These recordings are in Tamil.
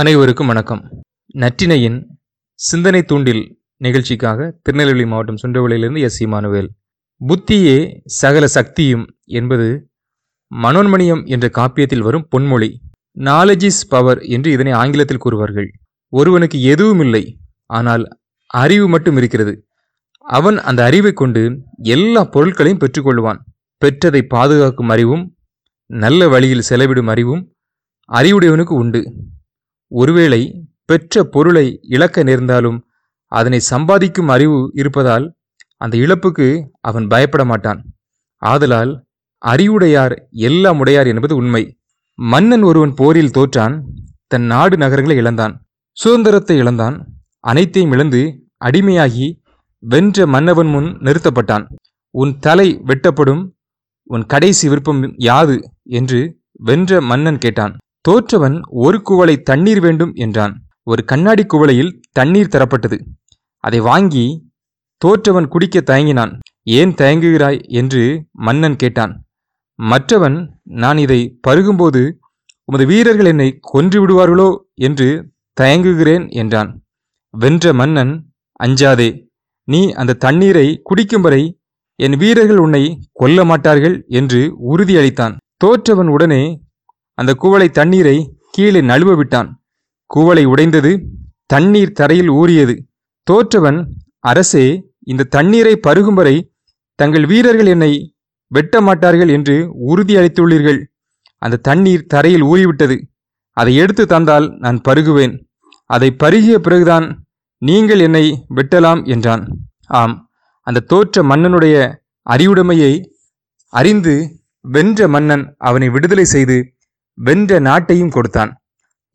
அனைவருக்கும் வணக்கம். நற்றினையின் சிந்தனை தூண்டில் நிகழ்ச்சிக்காக திருநெல்வேலி மாவட்டம் சுண்டவளியிலிருந்து எஸ் இமானுவேல். புத்தியே சகல சக்தியும் என்பது மனோன்மணியம் என்ற காப்பியத்தில் வரும் பொன்மொழி. நாலேஜ் இஸ் பவர் என்று இதனை ஆங்கிலத்தில் கூறுவார்கள். ஒருவனுக்கு எதுவும் இல்லை ஆனால் அறிவு மட்டும் இருக்கிறது. அவன் அந்த அறிவை கொண்டு எல்லா பொருட்களையும் பெற்றுக்கொள்வான். பெற்றதை பாதுகாக்கும் அறிவும் நல்ல வழியில் செலவிடும் அறிவும் அறிவுடையவனுக்கு உண்டு. ஒருவேளை பெற்ற பொருளை இழக்க நேர்ந்தாலும் அதனை சம்பாதிக்கும் அறிவு இருப்பதால் அந்த இழப்புக்கு அவன் பயப்பட மாட்டான். ஆதலால் அறிவுடையார் எல்லாம் உடையார் என்பது உண்மை. மன்னன் ஒருவன் போரில் தோற்றான் தன் நாடு நகரங்களை இழந்தான் சுதந்திரத்தை இழந்தான் அனைத்தையும் இழந்து அடிமையாகி வென்ற மன்னவன் முன் நிறுத்தப்பட்டான். உன் தலை வெட்டப்படும் உன் கடைசி விருப்பம் யாது? என்று வென்ற மன்னன் கேட்டான். தோற்றவன் ஒரு குவளை தண்ணீர் வேண்டும் என்றான். ஒரு கண்ணாடி குவளையில் தண்ணீர் தரப்பட்டது. அதை வாங்கி தோற்றவன் குடிக்க தயங்கினான். ஏன் தயங்குகிறாய்? என்று மன்னன் கேட்டான். மற்றவன் நான் இதை பருகும்போது உமது வீரர்கள் என்னை கொன்று விடுவார்களோ என்று தயங்குகிறேன் என்றான். வென்ற மன்னன் அஞ்சாதே நீ அந்த தண்ணீரை குடிக்கும் வரை என் வீரர்கள் உன்னை கொல்ல மாட்டார்கள் என்று உறுதியளித்தான். தோற்றவன் உடனே அந்த கூவளை தண்ணீரை கீழே நழுவ விட்டான். கூவளை உடைந்தது தண்ணீர் தரையில் ஊறியது. தோற்றவன் அரசே இந்த தண்ணீரை பருகும் வரை தங்கள் வீரர்கள் என்னை வெட்ட மாட்டார்கள் என்று உறுதியளித்துள்ளீர்கள் அந்த தண்ணீர் தரையில் ஊறிவிட்டது. அதை எடுத்து தந்தால் நான் பருகுவேன். அதை பருகிய பிறகுதான் நீங்கள் என்னை வெட்டலாம் என்றான். ஆம் அந்த தோற்ற மன்னனுடைய அறிவுடைமையை அறிந்து வென்ற மன்னன் அவனை விடுதலை செய்து வென்ற நாட்டையும் கொடுத்தான்.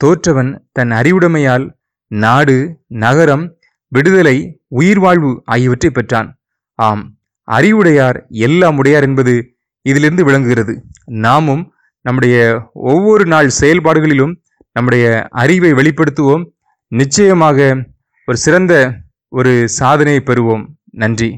தோற்றவன் தன் அறிவுடைமையால் நாடு நகரம் விடுதலை உயிர் வாழ்வு ஆகியவற்றை பெற்றான். ஆம் அறிவுடையார் எல்லாம் உடையார் என்பது இதிலிருந்து விளங்குகிறது. நாமும் நம்முடைய ஒவ்வொரு நாள் செயல்பாடுகளிலும் நம்முடைய அறிவை வெளிப்படுத்துவோம். நிச்சயமாக ஒரு சிறந்த ஒரு சாதனையை பெறுவோம். நன்றி.